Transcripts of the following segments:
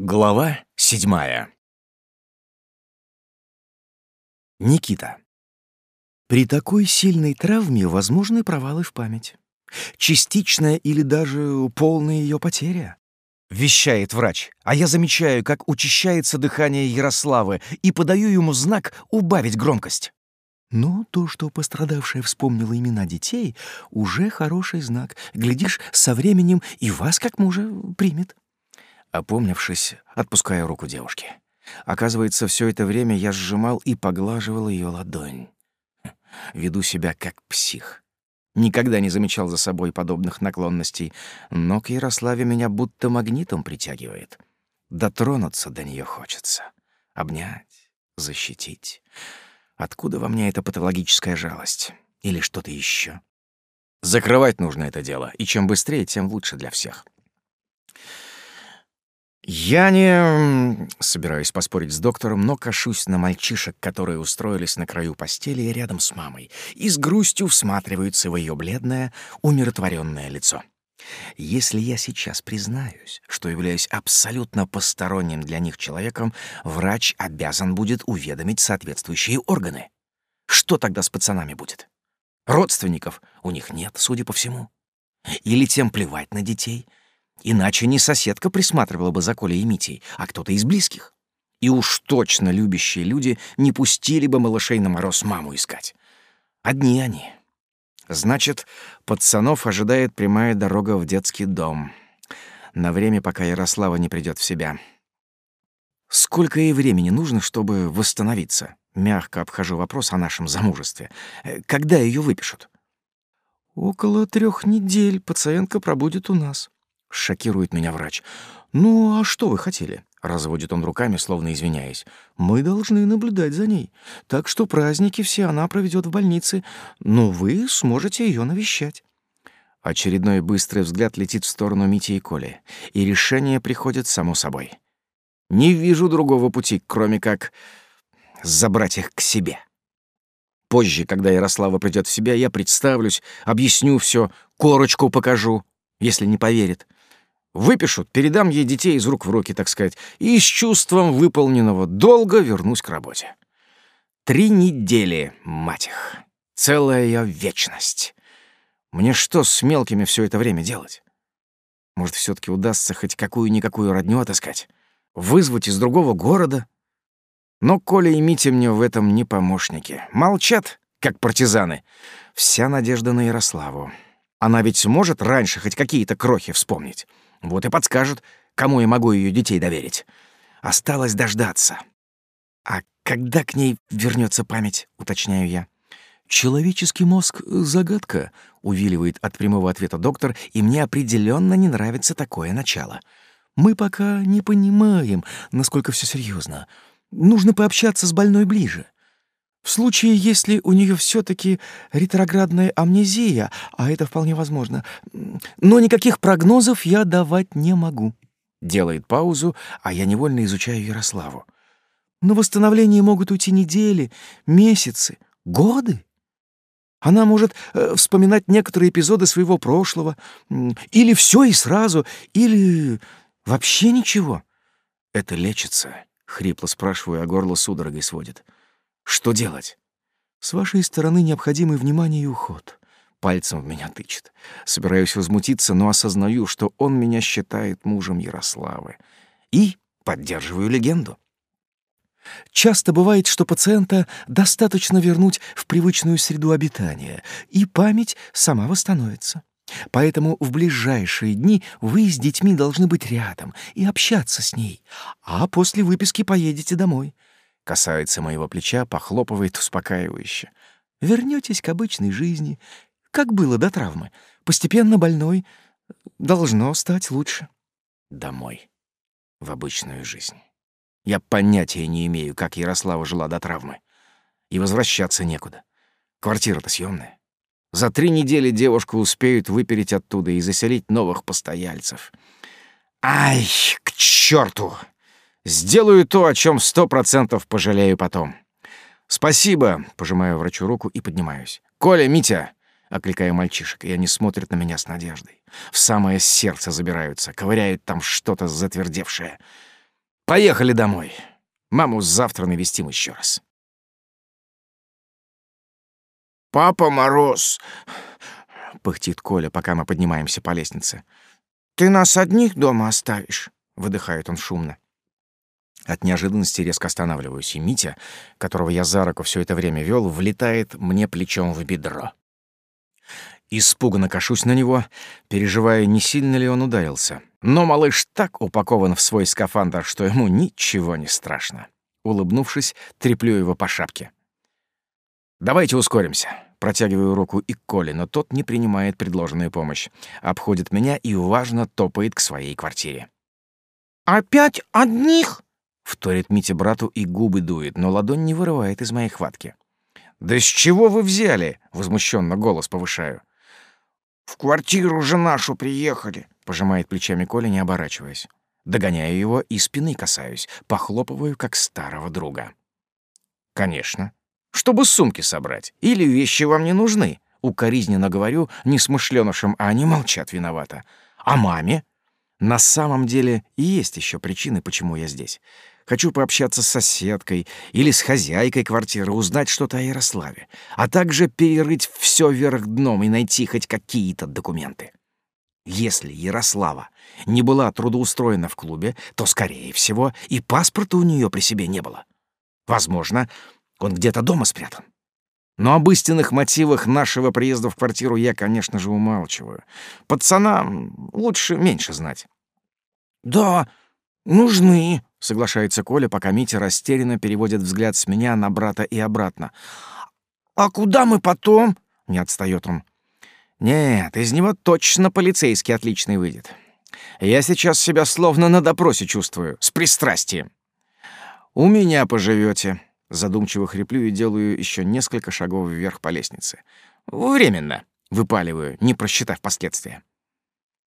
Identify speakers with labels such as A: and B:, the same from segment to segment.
A: Глава седьмая. Никита. При такой сильной травме возможны провалы в память. Частичная или даже полная ее потеря. Вещает врач, а я замечаю, как учащается дыхание Ярославы и подаю ему знак убавить громкость. Но то, что пострадавшая вспомнила имена детей, уже хороший знак. Глядишь, со временем и вас как мужа примет. Опомнившись, отпускаю руку девушки. Оказывается, все это время я сжимал и поглаживал ее ладонь. Веду себя как псих. Никогда не замечал за собой подобных наклонностей, но к Ярославе меня будто магнитом притягивает. Дотронуться до нее хочется. Обнять, защитить. Откуда во мне эта патологическая жалость? Или что-то еще? Закрывать нужно это дело, и чем быстрее, тем лучше для всех. Я не собираюсь поспорить с доктором, но кашусь на мальчишек, которые устроились на краю постели рядом с мамой, и с грустью всматриваются в ее бледное, умиротворенное лицо. Если я сейчас признаюсь, что являюсь абсолютно посторонним для них человеком, врач обязан будет уведомить соответствующие органы. Что тогда с пацанами будет? Родственников у них нет, судя по всему. Или тем плевать на детей — Иначе не соседка присматривала бы за Колей и Митей, а кто-то из близких. И уж точно любящие люди не пустили бы малышей на мороз маму искать. Одни они. Значит, пацанов ожидает прямая дорога в детский дом. На время, пока Ярослава не придет в себя. Сколько ей времени нужно, чтобы восстановиться? Мягко обхожу вопрос о нашем замужестве. Э, когда ее выпишут? Около трех недель пациентка пробудет у нас. Шокирует меня врач. «Ну, а что вы хотели?» — разводит он руками, словно извиняясь. «Мы должны наблюдать за ней. Так что праздники все она проведет в больнице, но вы сможете ее навещать». Очередной быстрый взгляд летит в сторону Мити и Коли, и решение приходит само собой. Не вижу другого пути, кроме как забрать их к себе. Позже, когда Ярослава придет в себя, я представлюсь, объясню все, корочку покажу, если не поверит. Выпишут, передам ей детей из рук в руки, так сказать, и с чувством выполненного долга вернусь к работе. Три недели, мать их. Целая вечность. Мне что с мелкими все это время делать? Может, все таки удастся хоть какую-никакую родню отыскать? Вызвать из другого города? Но Коля и Митя мне в этом не помощники. Молчат, как партизаны. Вся надежда на Ярославу. Она ведь сможет раньше хоть какие-то крохи вспомнить. Вот и подскажет, кому я могу ее детей доверить. Осталось дождаться. А когда к ней вернется память, уточняю я. Человеческий мозг — загадка, увиливает от прямого ответа доктор, и мне определенно не нравится такое начало. Мы пока не понимаем, насколько все серьезно. Нужно пообщаться с больной ближе. В случае, если у нее все-таки ретроградная амнезия, а это вполне возможно, но никаких прогнозов я давать не могу. Делает паузу, а я невольно изучаю Ярославу. На восстановление могут уйти недели, месяцы, годы. Она может э, вспоминать некоторые эпизоды своего прошлого, или все и сразу, или вообще ничего. Это лечится, хрипло спрашиваю, а горло судорогой сводит. Что делать? С вашей стороны необходимый внимание и уход. Пальцем в меня тычет. Собираюсь возмутиться, но осознаю, что он меня считает мужем Ярославы. И поддерживаю легенду. Часто бывает, что пациента достаточно вернуть в привычную среду обитания, и память сама восстановится. Поэтому в ближайшие дни вы с детьми должны быть рядом и общаться с ней, а после выписки поедете домой. Касается моего плеча, похлопывает успокаивающе. Вернётесь к обычной жизни, как было до травмы. Постепенно больной должно стать лучше. Домой. В обычную жизнь. Я понятия не имею, как Ярослава жила до травмы. И возвращаться некуда. Квартира-то съемная. За три недели девушку успеют выпереть оттуда и заселить новых постояльцев. Ай, к черту! Сделаю то, о чем сто процентов пожалею потом. Спасибо, пожимаю врачу руку и поднимаюсь. Коля, Митя, окликаю мальчишек, и они смотрят на меня с надеждой. В самое сердце забираются, ковыряют там что-то затвердевшее. Поехали домой. Маму завтра навестим еще раз.
B: «Папа Мороз!»
A: — пыхтит Коля, пока мы поднимаемся по лестнице.
B: «Ты нас одних дома оставишь?»
A: — выдыхает он шумно. От неожиданности резко останавливаюсь, и Митя, которого я за руку все это время вел, влетает мне плечом в бедро. Испуганно кашусь на него, переживая, не сильно ли он ударился. Но малыш так упакован в свой скафандр, что ему ничего не страшно. Улыбнувшись, треплю его по шапке. «Давайте ускоримся». Протягиваю руку и Коле, но тот не принимает предложенную помощь. Обходит меня и важно топает к своей квартире.
B: «Опять одних?»
A: — вторит Митя брату и губы дует, но ладонь не вырывает из моей хватки. «Да с чего вы взяли?» — возмущенно голос повышаю.
B: «В квартиру же нашу приехали», —
A: пожимает плечами Коля, не оборачиваясь. Догоняю его и спины касаюсь, похлопываю, как старого друга. «Конечно чтобы сумки собрать. Или вещи вам не нужны. Укоризненно говорю несмышленышам, а они молчат виновато. А маме? На самом деле есть еще причины, почему я здесь. Хочу пообщаться с соседкой или с хозяйкой квартиры, узнать что-то о Ярославе, а также перерыть все вверх дном и найти хоть какие-то документы. Если Ярослава не была трудоустроена в клубе, то, скорее всего, и паспорта у нее при себе не было. Возможно, он где-то дома спрятан. Но об истинных мотивах нашего приезда в квартиру я, конечно же, умалчиваю. Пацанам лучше меньше знать.
B: «Да, нужны», —
A: соглашается Коля, пока Митя растерянно переводит взгляд с меня на брата и обратно.
B: «А куда мы потом?»
A: — не отстает он. «Нет, из него точно полицейский отличный выйдет. Я сейчас себя словно на допросе чувствую, с пристрастием. У меня поживете. Задумчиво хриплю и делаю еще несколько шагов вверх по лестнице. «Временно!» — выпаливаю, не просчитав последствия.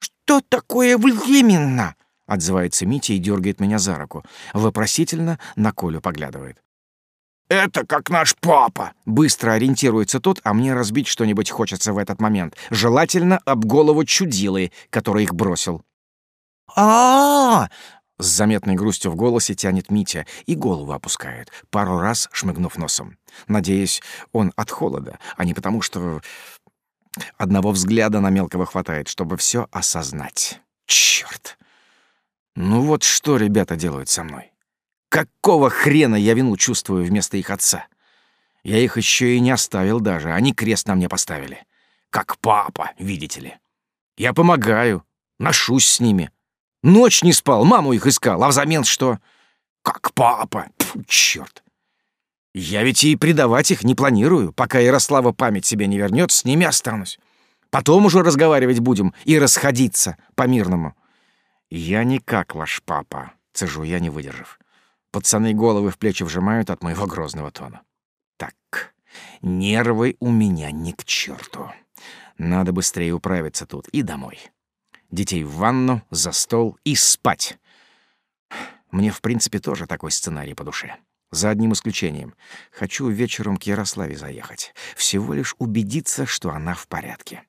B: «Что такое временно?»
A: — отзывается Митя и дергает меня за руку. Вопросительно на Колю поглядывает.
B: «Это как наш папа!»
A: Быстро ориентируется тот, а мне разбить что-нибудь хочется в этот момент. Желательно об голову чудилы, который их бросил.
B: а, -а,
A: с заметной грустью в голосе тянет Митя и голову опускает, пару раз шмыгнув носом. Надеюсь, он от холода, а не потому, что одного взгляда на мелкого хватает, чтобы все осознать. Черт! Ну вот что ребята делают со мной? Какого хрена я вину чувствую вместо их отца? Я их еще и не оставил даже, они крест на мне поставили. Как папа, видите ли. Я помогаю, ношусь с ними — Ночь не спал, маму их искал, а взамен что? Как папа. Фу, черт. Я ведь и предавать их не планирую. Пока Ярослава память себе не вернет, с ними останусь. Потом уже разговаривать будем и расходиться по-мирному. Я не как ваш папа, цежу я, не выдержав. Пацаны головы в плечи вжимают от моего грозного тона. Так, нервы у меня ни к черту. Надо быстрее управиться тут и домой детей в ванну, за стол и спать. Мне, в принципе, тоже такой сценарий по душе. За одним исключением. Хочу вечером к Ярославе заехать. Всего лишь убедиться, что она в порядке.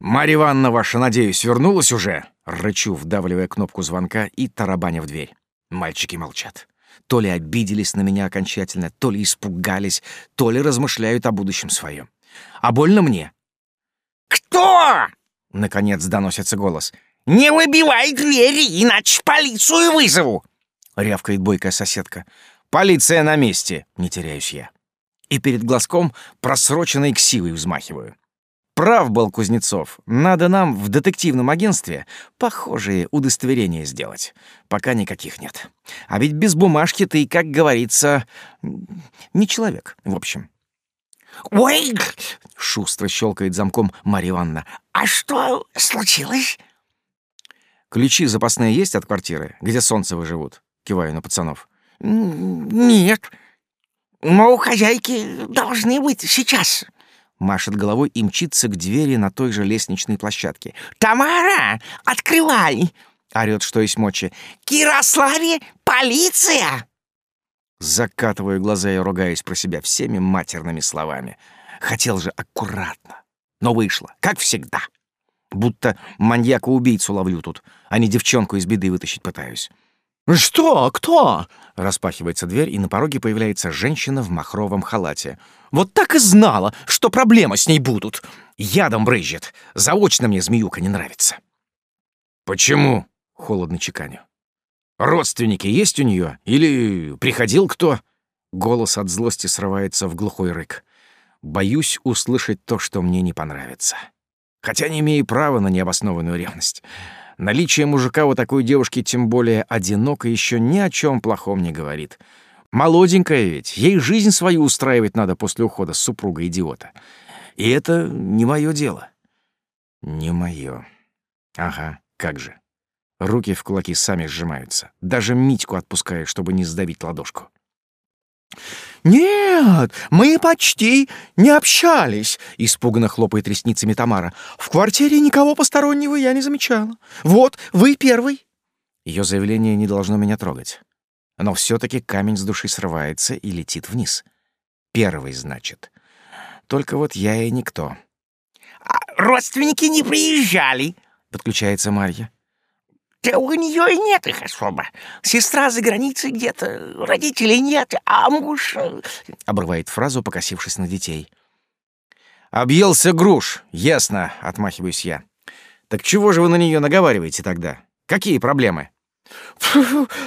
A: «Марья Ивановна ваша, надеюсь, вернулась уже?» Рычу, вдавливая кнопку звонка и тарабаня в дверь. Мальчики молчат. То ли обиделись на меня окончательно, то ли испугались, то ли размышляют о будущем своем. А больно мне.
B: «Кто?»
A: — наконец доносится голос.
B: «Не выбивай двери, иначе полицию вызову!»
A: — рявкает бойкая соседка. «Полиция на месте!» — не теряюсь я. И перед глазком просроченной ксивой взмахиваю. Прав был Кузнецов. Надо нам в детективном агентстве похожие удостоверения сделать. Пока никаких нет. А ведь без бумажки ты, как говорится, не человек, в общем.
B: «Ой!»
A: — шустро щелкает замком Марья Ивановна.
B: «А что случилось?»
A: «Ключи запасные есть от квартиры, где Солнцевы живут?» — киваю на пацанов.
B: «Нет, но у хозяйки должны быть сейчас».
A: Машет головой и мчится к двери на той же лестничной площадке.
B: «Тамара, открывай!»
A: — орёт, что есть мочи.
B: «Кирославе полиция!»
A: Закатываю глаза и ругаюсь про себя всеми матерными словами. Хотел же аккуратно, но вышло, как всегда. Будто маньяка-убийцу ловлю тут, а не девчонку из беды вытащить пытаюсь.
C: «Что? Кто?»
A: Распахивается дверь, и на пороге появляется женщина в махровом халате.
C: «Вот так и знала, что проблемы с ней будут!»
A: «Ядом брызжет. Заочно мне змеюка не нравится». «Почему?» — холодно чеканю. «Родственники есть у нее? Или приходил кто?» Голос от злости срывается в глухой рык. Боюсь услышать то, что мне не понравится. Хотя не имею права на необоснованную ревность. Наличие мужика у такой девушки, тем более одиноко, еще ни о чем плохом не говорит. Молоденькая ведь, ей жизнь свою устраивать надо после ухода с супруга-идиота. И это не мое дело. Не мое. Ага, как же. Руки в кулаки сами сжимаются. Даже Митьку отпускаю, чтобы не сдавить ладошку.
C: «Нет, мы почти не общались», — испуганно хлопает ресницами Тамара. «В квартире никого постороннего я не замечала. Вот, вы первый».
A: Ее заявление не должно меня трогать. Но все таки камень с души срывается и летит вниз. Первый, значит. Только вот я и никто.
B: А родственники не приезжали, —
A: подключается Марья.
B: Да у нее и нет их особо. Сестра за границей где-то, родителей нет, а муж...» э,
A: Обрывает фразу, покосившись на детей. «Объелся груш, ясно», — отмахиваюсь я. «Так чего же вы на нее наговариваете тогда? Какие проблемы?»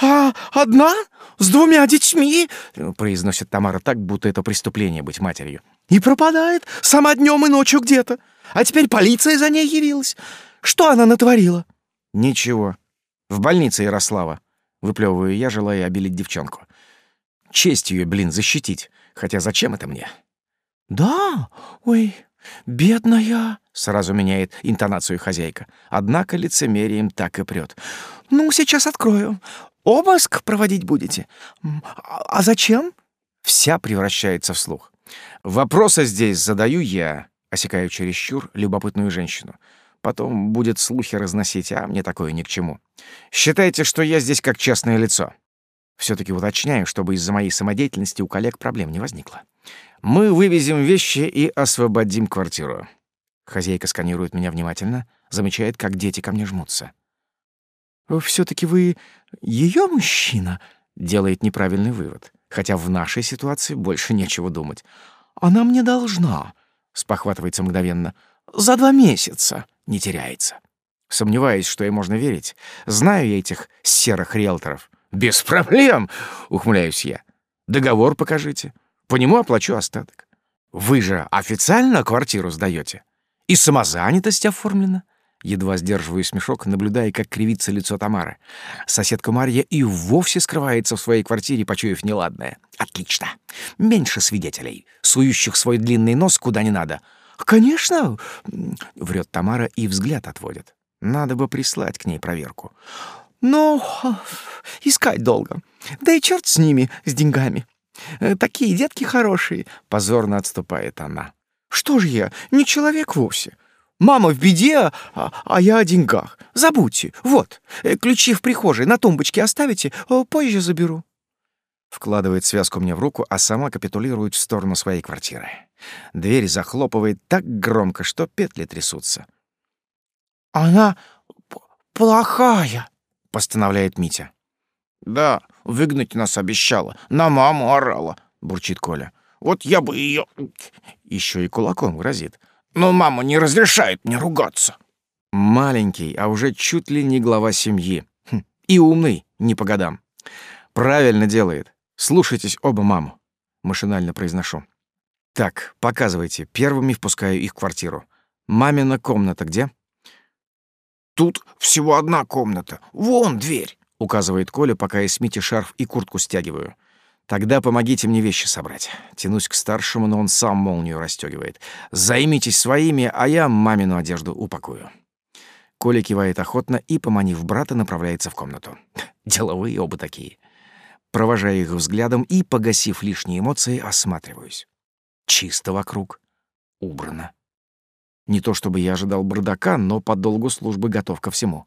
C: «А одна? С двумя детьми?»
A: — произносит Тамара так, будто это преступление быть матерью.
C: «И пропадает, сама днем и ночью где-то. А теперь полиция за ней явилась. Что она натворила?»
A: «Ничего. В больнице Ярослава». Выплевываю я, желая обелить девчонку. Честь ее, блин, защитить. Хотя зачем это мне?
C: «Да? Ой, бедная!»
A: — сразу меняет интонацию хозяйка. Однако лицемерием так и прет.
C: «Ну, сейчас открою. Обыск проводить будете? А зачем?»
A: Вся превращается в слух. «Вопросы здесь задаю я», — осекаю чересчур любопытную женщину. Потом будет слухи разносить, а мне такое ни к чему. Считайте, что я здесь как частное лицо. все таки уточняю, чтобы из-за моей самодеятельности у коллег проблем не возникло. Мы вывезем вещи и освободим квартиру. Хозяйка сканирует меня внимательно, замечает, как дети ко мне жмутся.
C: все таки вы ее мужчина?»
A: — делает неправильный вывод. Хотя в нашей ситуации больше нечего думать.
C: «Она мне должна», — спохватывается мгновенно. «За два месяца»
A: не теряется. Сомневаюсь, что ей можно верить. Знаю я этих серых риэлторов. «Без проблем!» — ухмыляюсь я. «Договор покажите. По нему оплачу остаток. Вы же официально квартиру сдаете? И самозанятость оформлена?» Едва сдерживаю смешок, наблюдая, как кривится лицо Тамары. Соседка Марья и вовсе скрывается в своей квартире, почуяв неладное. «Отлично! Меньше свидетелей, сующих свой длинный нос куда не надо.
C: «Конечно!»
A: — врет Тамара и взгляд отводит. Надо бы прислать к ней проверку.
C: «Но искать долго. Да и черт с ними, с деньгами. Э, такие детки хорошие!»
A: — позорно отступает она.
C: «Что же я, не человек вовсе. Мама в беде, а, а я о деньгах. Забудьте. Вот, э, ключи в прихожей на тумбочке оставите, э, позже заберу».
A: Вкладывает связку мне в руку, а сама капитулирует в сторону своей квартиры. Дверь захлопывает так громко, что петли трясутся.
C: «Она плохая», —
A: постановляет Митя.
B: «Да, выгнать нас обещала, на маму орала», — бурчит Коля. «Вот я бы ее...»
A: Еще и кулаком грозит.
B: «Но мама не разрешает мне ругаться».
A: Маленький, а уже чуть ли не глава семьи. Хм, и умный, не по годам. Правильно делает. Слушайтесь оба маму. Машинально произношу. Так, показывайте. Первыми впускаю их в квартиру. Мамина комната где?
B: Тут всего одна комната. Вон дверь,
A: указывает Коля, пока я с Мити шарф и куртку стягиваю. Тогда помогите мне вещи собрать. Тянусь к старшему, но он сам молнию расстегивает. Займитесь своими, а я мамину одежду упакую. Коля кивает охотно и, поманив брата, направляется в комнату. Деловые оба такие. Провожая их взглядом и, погасив лишние эмоции, осматриваюсь. Чисто вокруг. Убрано. Не то чтобы я ожидал бардака, но по долгу службы готов ко всему.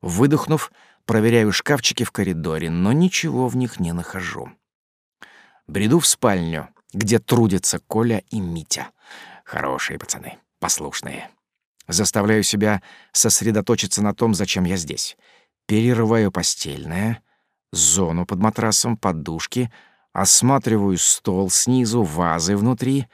A: Выдохнув, проверяю шкафчики в коридоре, но ничего в них не нахожу. Бреду в спальню, где трудятся Коля и Митя. Хорошие пацаны, послушные. Заставляю себя сосредоточиться на том, зачем я здесь. Перерываю постельное, зону под матрасом, подушки, осматриваю стол снизу, вазы внутри.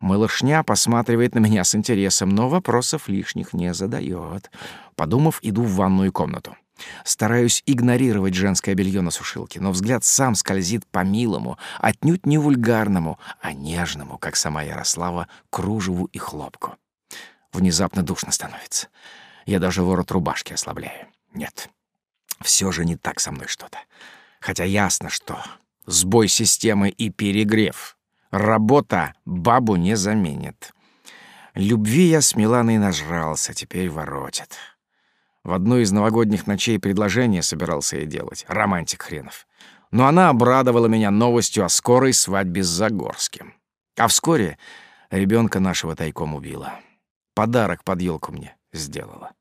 A: Малышня посматривает на меня с интересом, но вопросов лишних не задает. Подумав, иду в ванную комнату. Стараюсь игнорировать женское белье на сушилке, но взгляд сам скользит по милому, отнюдь не вульгарному, а нежному, как сама Ярослава, кружеву и хлопку. Внезапно душно становится. Я даже ворот рубашки ослабляю. Нет, все же не так со мной что-то. Хотя ясно, что сбой системы и перегрев. Работа бабу не заменит. Любви я с Миланой нажрался, теперь воротит. В одну из новогодних ночей предложение собирался ей делать. Романтик хренов. Но она обрадовала меня новостью о скорой свадьбе с Загорским. А вскоре ребенка нашего тайком убила. Подарок под елку мне сделала.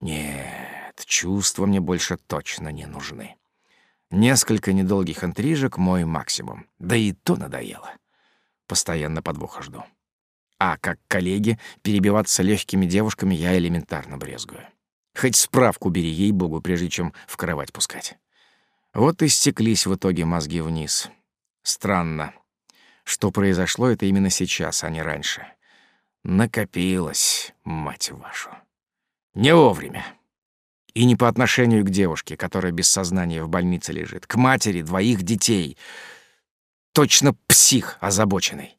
A: Нет, чувства мне больше точно не нужны. Несколько недолгих интрижек — мой максимум. Да и то надоело. Постоянно подвоха жду. А как коллеги, перебиваться легкими девушками я элементарно брезгую. Хоть справку бери, ей-богу, прежде чем в кровать пускать. Вот и стеклись в итоге мозги вниз. Странно, что произошло это именно сейчас, а не раньше. Накопилось, мать вашу. Не вовремя. И не по отношению к девушке, которая без сознания в больнице лежит, к матери двоих детей. Точно псих озабоченный.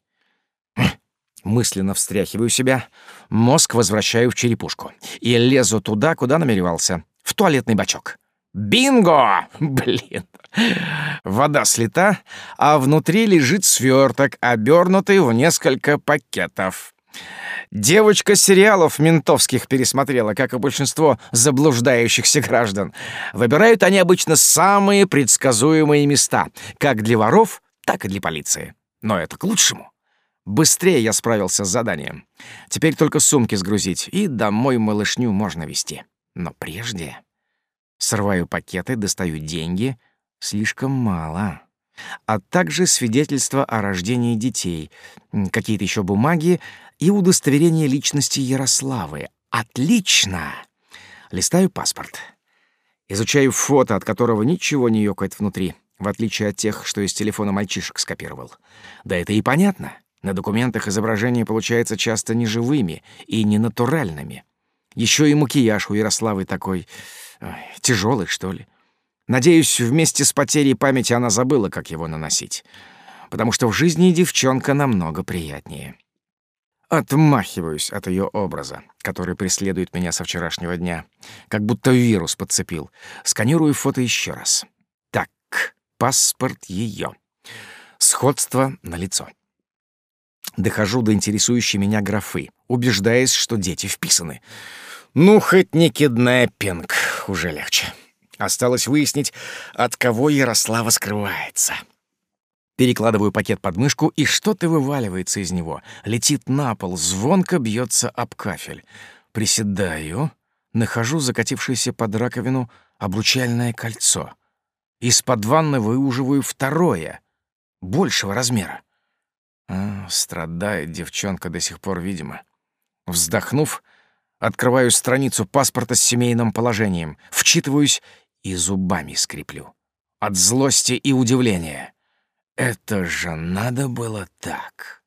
A: Мысленно встряхиваю себя, мозг возвращаю в черепушку и лезу туда, куда намеревался, в туалетный бачок. Бинго! Блин. Вода слита, а внутри лежит сверток, обернутый в несколько пакетов. Девочка сериалов ментовских пересмотрела, как и большинство заблуждающихся граждан. Выбирают они обычно самые предсказуемые места, как для воров, так и для полиции. Но это к лучшему. Быстрее я справился с заданием. Теперь только сумки сгрузить, и домой малышню можно везти. Но прежде... Срываю пакеты, достаю деньги. Слишком мало. А также свидетельство о рождении детей, какие-то еще бумаги и удостоверение личности Ярославы. Отлично! Листаю паспорт. Изучаю фото, от которого ничего не ёкает внутри, в отличие от тех, что из телефона мальчишек скопировал. Да это и понятно. На документах изображения получаются часто неживыми и ненатуральными. Еще и макияж у Ярославы такой тяжелый, что ли. Надеюсь, вместе с потерей памяти она забыла, как его наносить. Потому что в жизни девчонка намного приятнее. Отмахиваюсь от ее образа, который преследует меня со вчерашнего дня. Как будто вирус подцепил. Сканирую фото еще раз. Так, паспорт ее. Сходство на лицо. Дохожу до интересующей меня графы, убеждаясь, что дети вписаны. Ну, хоть не киднеппинг, уже легче. Осталось выяснить, от кого Ярослава скрывается. Перекладываю пакет под мышку, и что-то вываливается из него. Летит на пол, звонко бьется об кафель. Приседаю, нахожу закатившееся под раковину обручальное кольцо. Из-под ванны выуживаю второе, большего размера. А, страдает девчонка до сих пор, видимо. Вздохнув, открываю страницу паспорта с семейным положением, вчитываюсь и зубами скреплю. От злости и удивления. Это же надо было так.